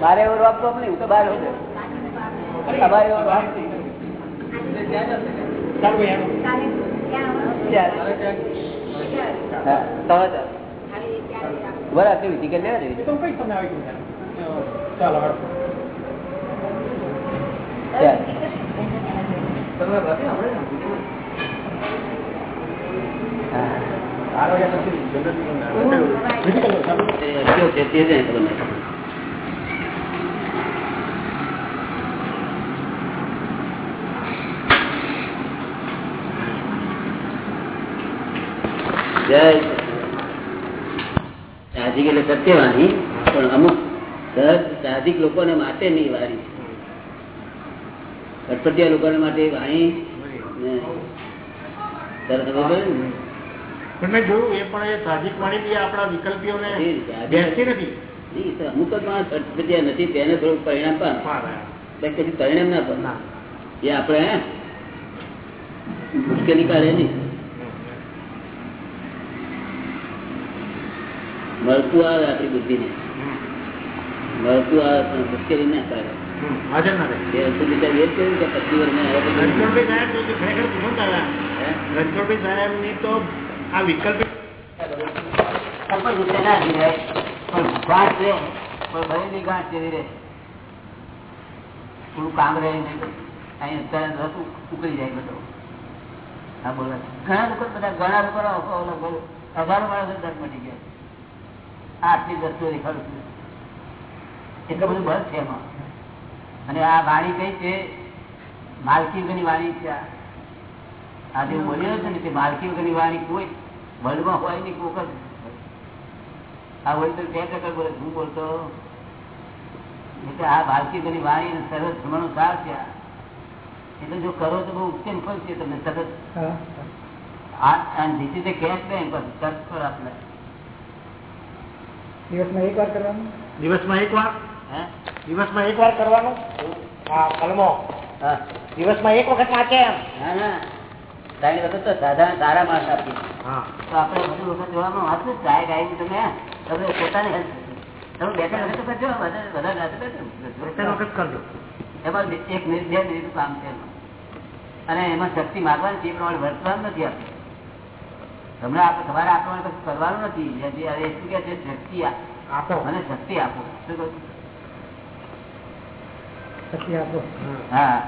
મારે એવો રોપ રોપ નહીં હું તો બહાર હોઉં તમારે એવો રોપ નહીં. હા, તો જ. બરાબર આટલી વિધિ કરી લેવા દેવી. જય સાહજિક એટલે સત્યવાણી પણ અમુક સહજ સાહજિક લોકોને માટે નહીં વાણી અટપટિયા લોકોને માટે વાણી નહીં. પડે ને? પણ એ આપણા વિકલ્પીઓને એ રીતે આજે- બેસતી નથી નહીં, તો અમુક જ માણસ અટપટિયા નથી તેને થોડુંક પરિણામ પામે હા, બાકી કદી પરિણામ ના પામે ના. એ આપણે હે, મુશ્કેલી કાઢે નહીં મળતું આવે આપણી બુદ્ધિ ને મળતું આવે પણ મુશ્કેલી ના કરે. થોડું કામ રહે અત્યારે ઉકળી જાય બધો. હા બોલો. ઘણા લોકો બધા ઘણા લોકો ઓલો બોલો, હજારો માણસો દર્દ મટી ગયા આટલી વસ્તુ દેખાડું છું. એટલું બધું બસ છે એમાં. અને આ વાણી કઈ છે? માલકી વગરની વાણી છે આ. જે બોલ્યો છે ને તે માલકી વગરની વાણી કોઈ વર્લ્ડમાં હોય નહીં કોક આ વળી તો બે ટકા બોલે હું બોલતો? એટલે આ માલકી વગરની વાણી સરસ ધર્મનો સાર છે. એટલે જો કરો તો બહુ ઉત્તમ ફળ છે તમને સરસ આ નીચે તે કેશ બેંક પર સર્ચ પર આપણે દિવસમાં એક વાર કરવાનું? દિવસમાં એક વાર? હે? દિવસમાં એક વાર કરવાનું? હા કલમો. હા. દિવસમાં એક વખત વાંચે એમ? ત્રણ વખત તો સાધારણ સારા માણસ આપીએ. તો આપણે બધું વખત જોવામાં વાંચું ગાય ગાય તમે તમે પોતાને તમે બે ત્રણ વખત કરજો વધારે વખત કરજો. એમાં એક કામ છે. અને એમાં શક્તિ માગવાની છે એ પ્રમાણે વર્તવાનું નથી આપણે તમને તમારે આ કશું કરવાનું નથી. શું કે છે? શક્તિ આપો. મને શક્તિ આપો. શું કહું? પછી આપો. હા.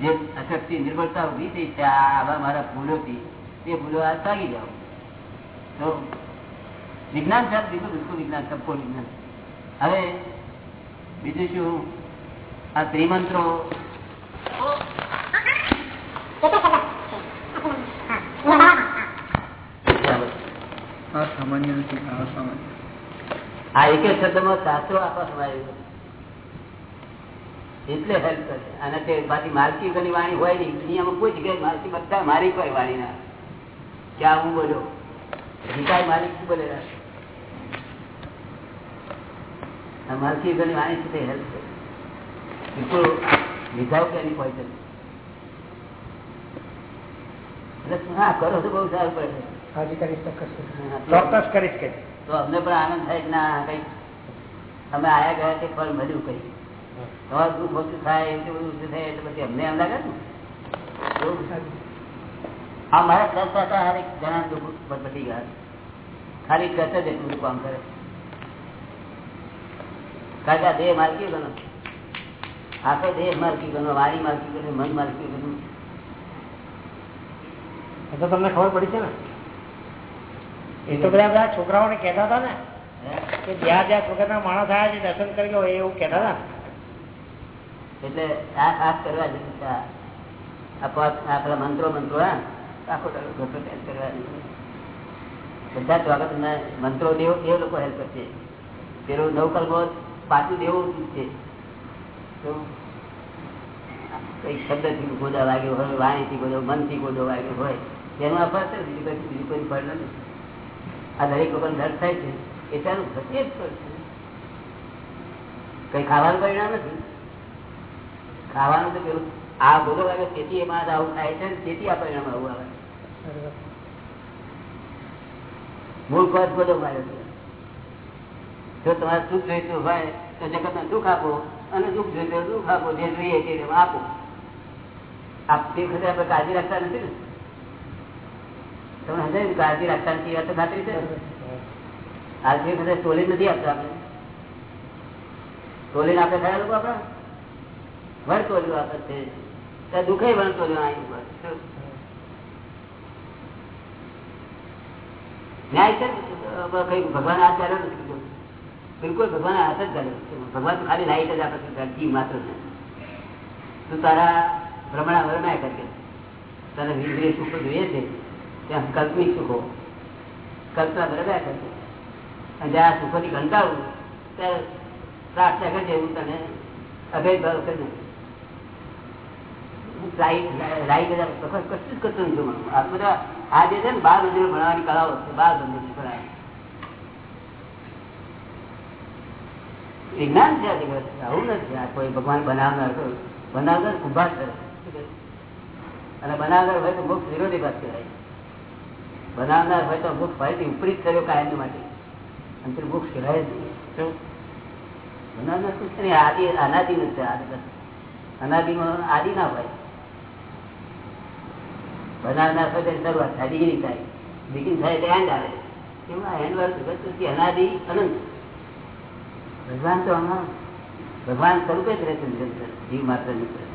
જે અશક્તિ નિર્બળતા ઊભી થઈ છે આવા મારા ભૂલોથી તે ભૂલો આ ભાગી જાઓ. તો વિજ્ઞાન છે બીજું બિલકુલ વિજ્ઞાન સંપૂર્ણ વિજ્ઞાન. હવે બીજું શું? આ ત્રિમંત્રો આ એક શબ્દમાં શાસ્ત્રો આપવા સમાયેલું છે. એટલે હેલ્પ કરે. અને તે બાકી માલકી ઘણી વાણી હોય નહીં, દુનિયામાં કોઈ જગ્યાએ માલકી બધા મારી કોઈ વાણી ના ક્યાં હું બોલ્યો ગીતાએ માલિક આ માલકી ઘણી વાણી છે તે હેલ્પ કરે. બિલકુલ વિધાઉટ એની પોઈઝન એટલે હા, કરો તો બહુ સારું પડે. હાજી કરીશ ચોક્કસ કરીશ કે તો અમને પણ આનંદ થાય કે ના કઈ અમે આયા ગયા તે ફળ મળ્યું કઈ? તમારું દુઃખ ઓછું થાય એટલું બધું ઓછું થાય એટલે પછી અમને એમ લાગે ને? હા આ મારા દસ હતા હારે ઘણા દુઃખ પર પતી ગયા ખાલી કચ જ એટલું કામ કરે. કારણ કે આ દેહ માલકી ગણો આખો દેહ માલકી ગણો વાણી માલકી ગણો મન માલકી ગણો એ તો તમને ખબર પડી છે ને? એ તો બધા બધા છોકરાઓને કહેતા હતા ને, કે જ્યાં જ્યાં છોકરા માણસ આવ્યા છે, દર્શન કરી લો એવું કહેતા હતા એટલે આ ખાસ કરવા જેવું છે આ. આ પાંચ આ પેલા મંત્રો મંત્રો બધા સ્વાગત મંત્રો દેવો, એ લોકો હેલ્પ કરશે. પેલું નવકલ્પો પાછું દેવું છે. તો કઈ શબ્દથી ગોદા વાગ્યો હોય, વાણીથી ગોદો, મનથી ગોદો વાગ્યો હોય તેનું ફળ બીજું કઈ, બીજું કોઈ ફળ નથી આ દરેક લોકોને દર્દ થાય છે, એ તેનું પ્રત્યેક જ પડશે કઈ ખાવાનું પરિણામ નથી. ખાવાનું તો પેલું આ બોલો લાગે તેથી એમાં આવું થાય છે તેથી આ પરિણામ આવું આવે મૂળ કોષ બધો માર્યો છે જો તમારે સુખ જોઈતું હોય તો જગતને સુખ આપો અને દુઃખ જોઈતું દુઃખ આપો. જે જોઈએ તે આપો. આપતી વખતે આપણે કાળજી રાખતા નથી ને? તમે સમજાય કાળજી રાખતા નથી છે? આજની વખતે ટોલી નથી આપતા આપણે. ટોલીને આપણે ખરા લોકો આપણા? વર ટોલ્યું આપે છે. દુઃખે વર ટોલ્યું અહીં ઉપર. ન્યાય કઈ ભગવાન આ ચાલ્યો નથી. બિલકુલ ભગવાન હાથ જ ચાલ્યો ભગવાન ખાલી લાઈટ જ આપે છે જીવ માત્ર છે. તું તારા ભ્રમણા વરમાય કરે તને વિદેશ ઉપર જોઈએ છે. ત્યાં કલ્પનિક સુખો. કલ્પના બરાબર કરશે. અને થી સુખોથી કંટાળું ત્યારે પ્રાર્થના કરજે હું તને અભેદભાવ કરી લાઈટ હજાર કશું જ નથી. આ બધા આ જે છે ને બાર મંદિરો કળાઓ છે બાર મંદિર વિજ્ઞાન છે આવું નથી. આ કોઈ ભગવાન બનાવનાર બનાવનાર કુંભાર કરે અને બનાવનાર હોય તો મોક્ષ વિરોધી વાત કહેવાય. બનાવનાર હોય તો વૃક્ષ ફરીથી ઉપરી થયો કાયમ માટે. અંતર વૃક્ષ કહેવાય શું? બનાવનાર શું છે આદિ અનાદિ નું છે આ જગત અનાદિમાં આદિ ના હોય. બનાવનાર હોય તો શરૂઆત થાય ડિગ્રી થાય. ડિગ્રી થાય તો એન્ડ આવે. એમાં એન્ડ વાળું જગત નથી અનાદિ અનંત. ભગવાન તો આમાં ભગવાન સ્વરૂપે જ રહેશે જીવ માત્ર નિરંતર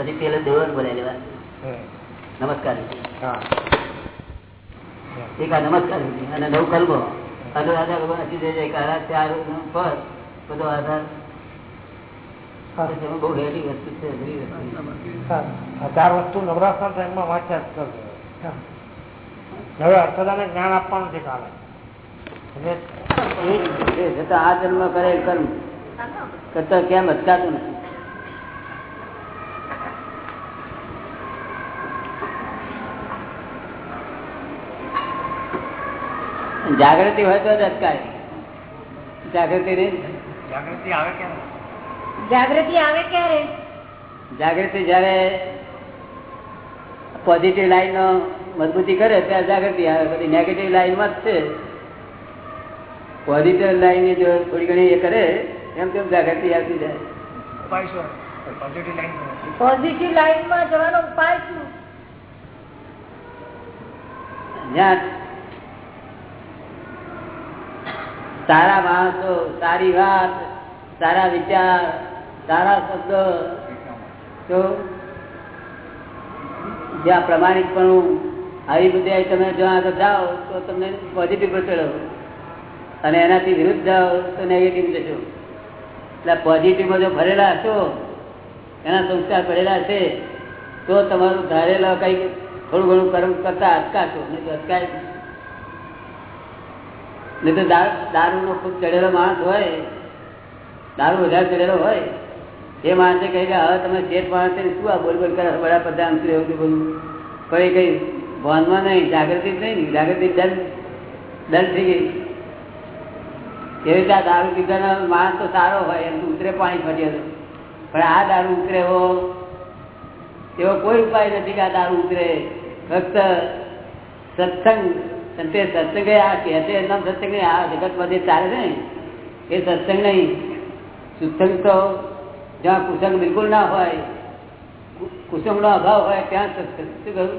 પછી પેલો દેવન બોલાય લેવા. નમસ્કાર. એક આ નમસ્કાર. અને નવ કલમો. અનુરાધા ભગવાન અતિ જય જયકાર ચાર પર બધો આધાર. બહુ હેરી વસ્તુ છે ચાર વસ્તુ. નવરાત્રના ટાઈમમાં વાંચ્યા જ કરજો. હવે અર્થદાને જ્ઞાન આપવાનું છે કાલે. એટલે આ જન્મ કરેલ કર્મ. કરતા કેમ અટકાતું નથી? જાગૃતિ હોય તો જ અટકાય. જાગૃતિ નહીં જાગૃતિ આવે ક્યારે? જાગૃતિ આવે ક્યારે? જાગૃતિ જયારે પોઝિટિવ લાઈન નો મજબૂતી કરે ત્યારે જાગૃતિ આવે. બધી નેગેટિવ લાઈનમાં જ છે. પોઝિટિવ લાઈનની જો થોડી ઘણી એ કરે એમ તેમ જાગૃતિ આવતી જાય. પોઝિટિવ લાઈનમાં જવાનો ઉપાય શું? જ્યાં સારા માણસો, સારી વાત, સારા વિચાર, સારા શબ્દ. તો જ્યાં પ્રમાણિકપણું આવી બધી તમે જો આગળ જાઓ, તો તમને પોઝિટિવ ચડો અને એનાથી વિરુદ્ધ જાઓ, તો નેગેટિવ જશો. એટલે પોઝિટિવમાં જો ભરેલા હશો, એના સંસ્કાર ભરેલા છે, તો તમારું ધારેલા કંઈક થોડું ઘણું કર્મ કરતા અટકાશો, નહીં તો અટકાય નહીં. તો દારૂ નો ખૂબ ચડેલો માણસ હોય, દારૂ વધારે ચડેલો હોય, એ માણસે કહે કે, હવે તમે શેઠ માણસ શું આ બોલ બોલ કરે વડાપ્રધાન શ્રી એવું બધું પણ એ કઈ ભાનમાં નહીં, જાગૃતિ નહીં જાગૃતિ દંડ દંડ થઈ ગઈ. એવી રીતે આ દારૂ પીધાનો માણસ તો સારો હોય, એમ ઉતરે પાણી ફરી હતું પણ આ દારૂ ઉતરે હો એવો કોઈ ઉપાય નથી કે આ દારૂ ઉતરે. ફક્ત સત્સંગ અને તે સત્સંગ આ કે છે એમના સત્સંગ આ જગતમાં જે ચાલે છે એ સત્સંગ નહીં. સત્સંગ તો જ્યાં કુસંગ બિલકુલ ના હોય કુસંગનો અભાવ હોય, ત્યાં સત્સંગ, શું કહ્યું?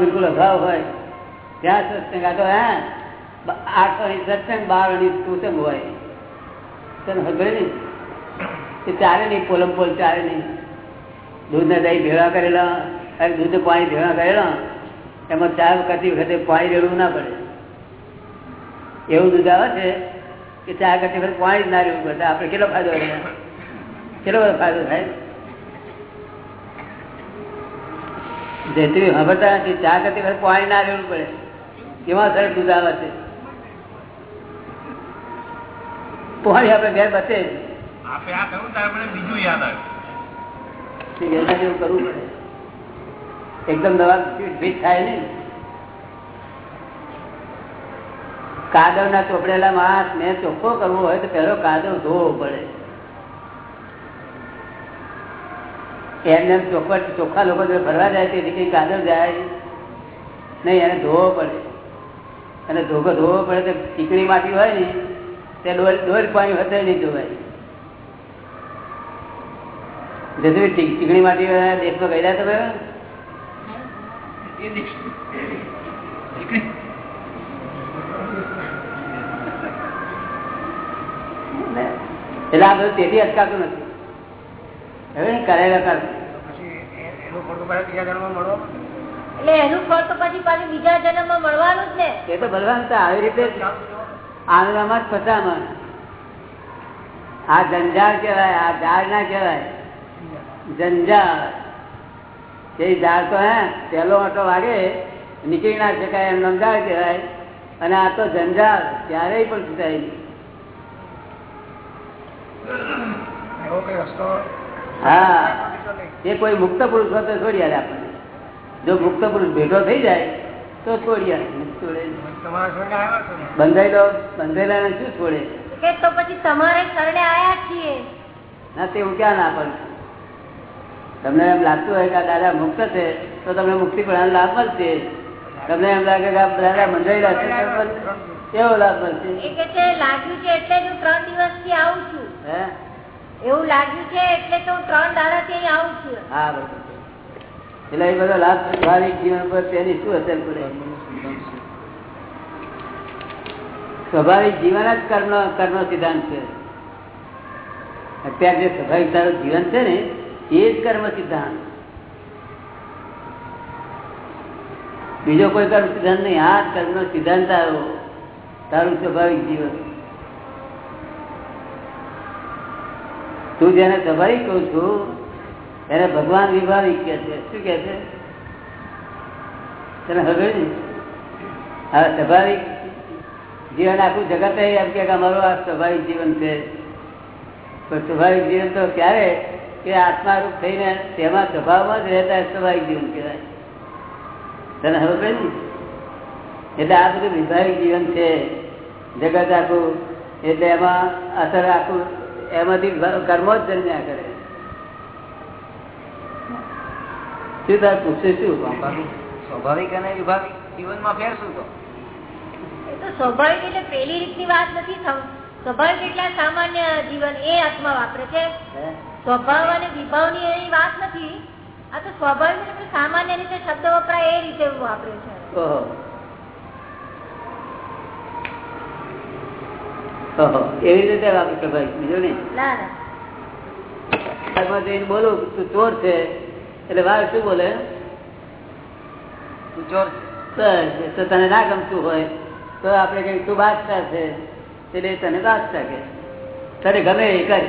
બિલકુલ અભાવ હોય, ત્યાં સત્સંગ. આ તો હા આઠ સત્સંગ, બાર અણી કુસંગ હોય. તને ખબર ને? એ ચારે નહીં પોલમ પોલ ચારે નહીં. દૂધ ને દહીં ભેળા કરેલા, અને દૂધને પાણી ભેળા કરેલા. એમાં ચા કરતી વખતે પાણી રેડવું ના પડે. એવું દૂધ આવે છે કે ચા કરતી વખતે પાણી જ ના રેડવું પડે. આપણે કેટલો ફાયદો કેટલો બધો ફાયદો થાય? જેથી ખબરતા નથી ચા કરતી વખતે પાણી ના રેડવું પડે. કેવા સરસ દૂધ આવે છે. પાણી આપણે ઘેર બચે આપણે આ કહ્યું ત્યારે બીજું યાદ જેવું કરવું પડે. એકદમ નવા ફીટ થાય ને કાદવ ના ચોપડેલા માસ ને ચોખ્ખો કરવો હોય તો પેલો કાદવ ધોવો પડે. એમને એમ ચોખ્ખા ચોખ્ખા લોકો જો ફરવા જાય તેથી કઈ કાદવ જાય નહીં, એને ધોવો પડે. અને ધોકો ધોવો પડે તો ચીકણી માટી હોય ને, તે ડોલ પાણી વધે નહીં ધોવાય. જેથી ચીકણી માટી દેશમાં ગયેલા તમે એ એટલે આ બધું તેથી અટકાતું નથી. હવે કરેલા કર એનું ફળ તો પાછા બીજા જન્મમાં મળવા? એટલે એનું ફળ તો પછી પાછું બીજા જન્મમાં મળવાનું જ ને. એ તો ભગવાન તો આવી રીતે જ આંગણામાં જ ફસામાં આ જંજાળ કહેવાય આ ઝાડ ના કહેવાય. જંજાળ. તે ઝાડ તો હે પહેલો ઓટો વાગે નીકળી ના શકાય એમ નમજાળ કહેવાય. અને આ તો જંજાળ ક્યારેય પણ છૂટાય નહીં. હા એ કોઈ મુક્ત પુરુષ હોય તો છોડી આપણને. જો મુક્ત પુરુષ ભેટો થઈ જાય તો છોડી આવ્યા બંધાયેલો બંધાયેલા શું છોડે? તો પછી તમારે શરણે આયા છીએ. ના તે હું ક્યાં ના પડું? તમને એમ લાગતું હોય કે દાદા મુક્ત છે તો તમને મુક્તિ પણ લાભ મળશે. તમને એમ લાગે કે દાદા બંધાયેલા છે કેવો લાભ મળશે? લાગ્યું છે એટલે હું ત્રણ દિવસથી આવું છું. એવું લાગ્યું છે એટલે તો ત્રણ દાડા થી આવું છું. હા બરોબર એટલે એ બધો લાભ સ્વાભાવિક જીવન પર તેની શું અસર પડે? સ્વાભાવિક જીવન જ કર્મ કર્મ સિદ્ધાંત છે. અત્યારે જે સ્વાભાવિક તારું જીવન છે ને એ જ કર્મ સિદ્ધાંત. બીજો કોઈ કર્મ સિદ્ધાંત નહીં. આ કર્મ નો સિદ્ધાંત આવ્યો તારું સ્વાભાવિક જીવન. તું જેને સ્વાભાવિક કહું છું, એને ભગવાન વિભાવિક કે છે. શું કે છે? તને ખબર ને હવે સ્વાભાવિક જીવન આખું જગત એમ કે અમારું આ સ્વાભાવિક જીવન છે. પણ સ્વાભાવિક જીવન તો ક્યારે કે આત્મારૂપ થઈને તેમાં સ્વભાવમાં જ રહેતા સ્વાભાવિક જીવન કહેવાય. તને ખબર ને? એટલે આ બધું વિભાવિક જીવન છે. જગત આખું એટલે એમાં અસર આખું એમાંથી કર્મો જ જન્મ્યા કરે. શું તાર પૂછે શું? સ્વાભાવિક અને વિભાવિક જીવનમાં ફેર શું તો? એ તો સ્વાભાવિક એટલે પેલી રીતની વાત નથી સ્વાભાવિક એટલે સામાન્ય જીવન એ આત્મા વાપરે છે? સ્વભાવ અને વિભાવની એની વાત નથી. આ તો સ્વાભાવિક સામાન્ય રીતે શબ્દ વપરાય એ રીતે વાપરે છે. એવી રીતે બીજું નહીં? બોલું તું ચોર છે. એટલે વાર શું બોલે? તું ચોર બસ તો તને ના ગમતું હોય તો આપણે કઈ તું બાદશાહ છે. એટલે તને બાદશાહ કે તને ગમે એ કર.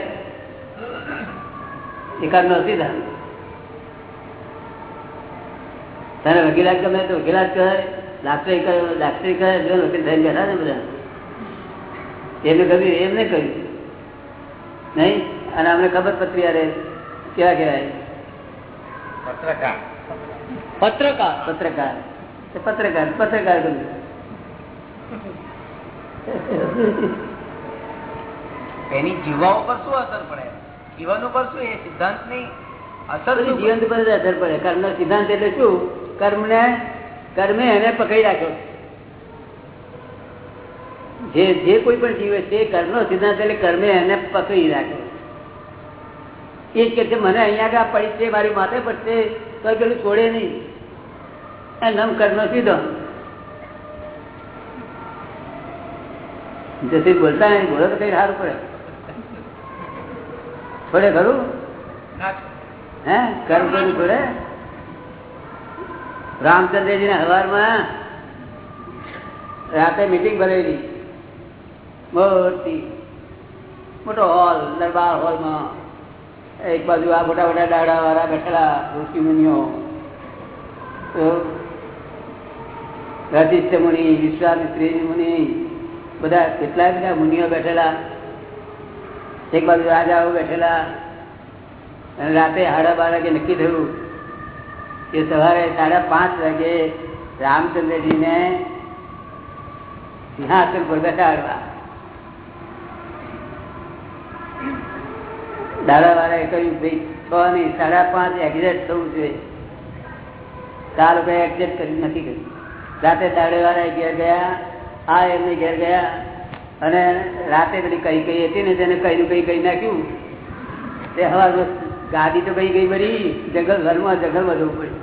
એ નથી સિદ્ધાંત તને વકીલાત ગમે તો વકીલાત કહે ડાક્ટરી કહે ડાક્ટરી કહે જો વકીલ થઈને બેઠા ને બધા. એમને કહ્યું એમને કહ્યું. નહીં? અને અમને ખબર પત્રી અરે કેવા કહેવાય? પત્રકાર. પત્રકાર. પત્રકાર. પત્રકાર પત્રકાર ગમ્યું એની જીવાઓ ઉપર શું અસર પડે? જીવન ઉપર શું એ સિદ્ધાંતની અસર જીવન પર અસર પડે. કર્મ સિદ્ધાંત એટલે શું? કર્મ ને કર્મે એને પકડી રાખ્યો જે જે કોઈ પણ જીવે છે કર્મ નો સિદ્ધાંત એટલે કર્મે એને પકડી રાખ્યો એ કે છે મને અહીંયા આગળ પડી છે મારી માથે પડશે તો પેલું છોડે નહીં. એ નમ કર્મ સીધો જેથી બોલતા નહીં બોલો તો કઈ સારું પડે. છોડે ખરું? હે? કર્મ કરવું પડે? રામચંદ્રજી ના હવારમાં રાતે મિટિંગ ભરેલી મોટી મોટો હોલ દરબાર હોલમાં એક બાજુ આ મોટા મોટા દાડા વાળા બેઠેલા ઋષિમુનિઓ. વશિષ્ઠ મુનિ વિશ્વામિત્રી મુનિ બધા કેટલાય બધા મુનિઓ બેઠેલા. એક બાજુ રાજાઓ બેઠેલા. અને રાતે સાડા બાર વાગે નક્કી થયું કે સવારે સાડા પાંચ વાગે રામચંદ્રજીને સિંહાસન પર બેસાડવા. દાદા વાળાએ કહ્યું, ભાઈ, છ નહીં, સાડા પાંચ એક્ઝેક્ટ થવું જોઈએ. ચાર રૂપિયા એક્ઝેક્ટ કરી નથી કર્યું. રાતે દાડે વાળા ઘેર ગયા, આ એમને ઘેર ગયા. અને રાતે બધી કઈ કઈ હતી ને તેને કઈ કઈ કઈ નાખ્યું. તે હવા ગાડી તો કઈ ગઈ બધી, જંગલ, ઘરમાં જંગલમાં જવું પડ્યું.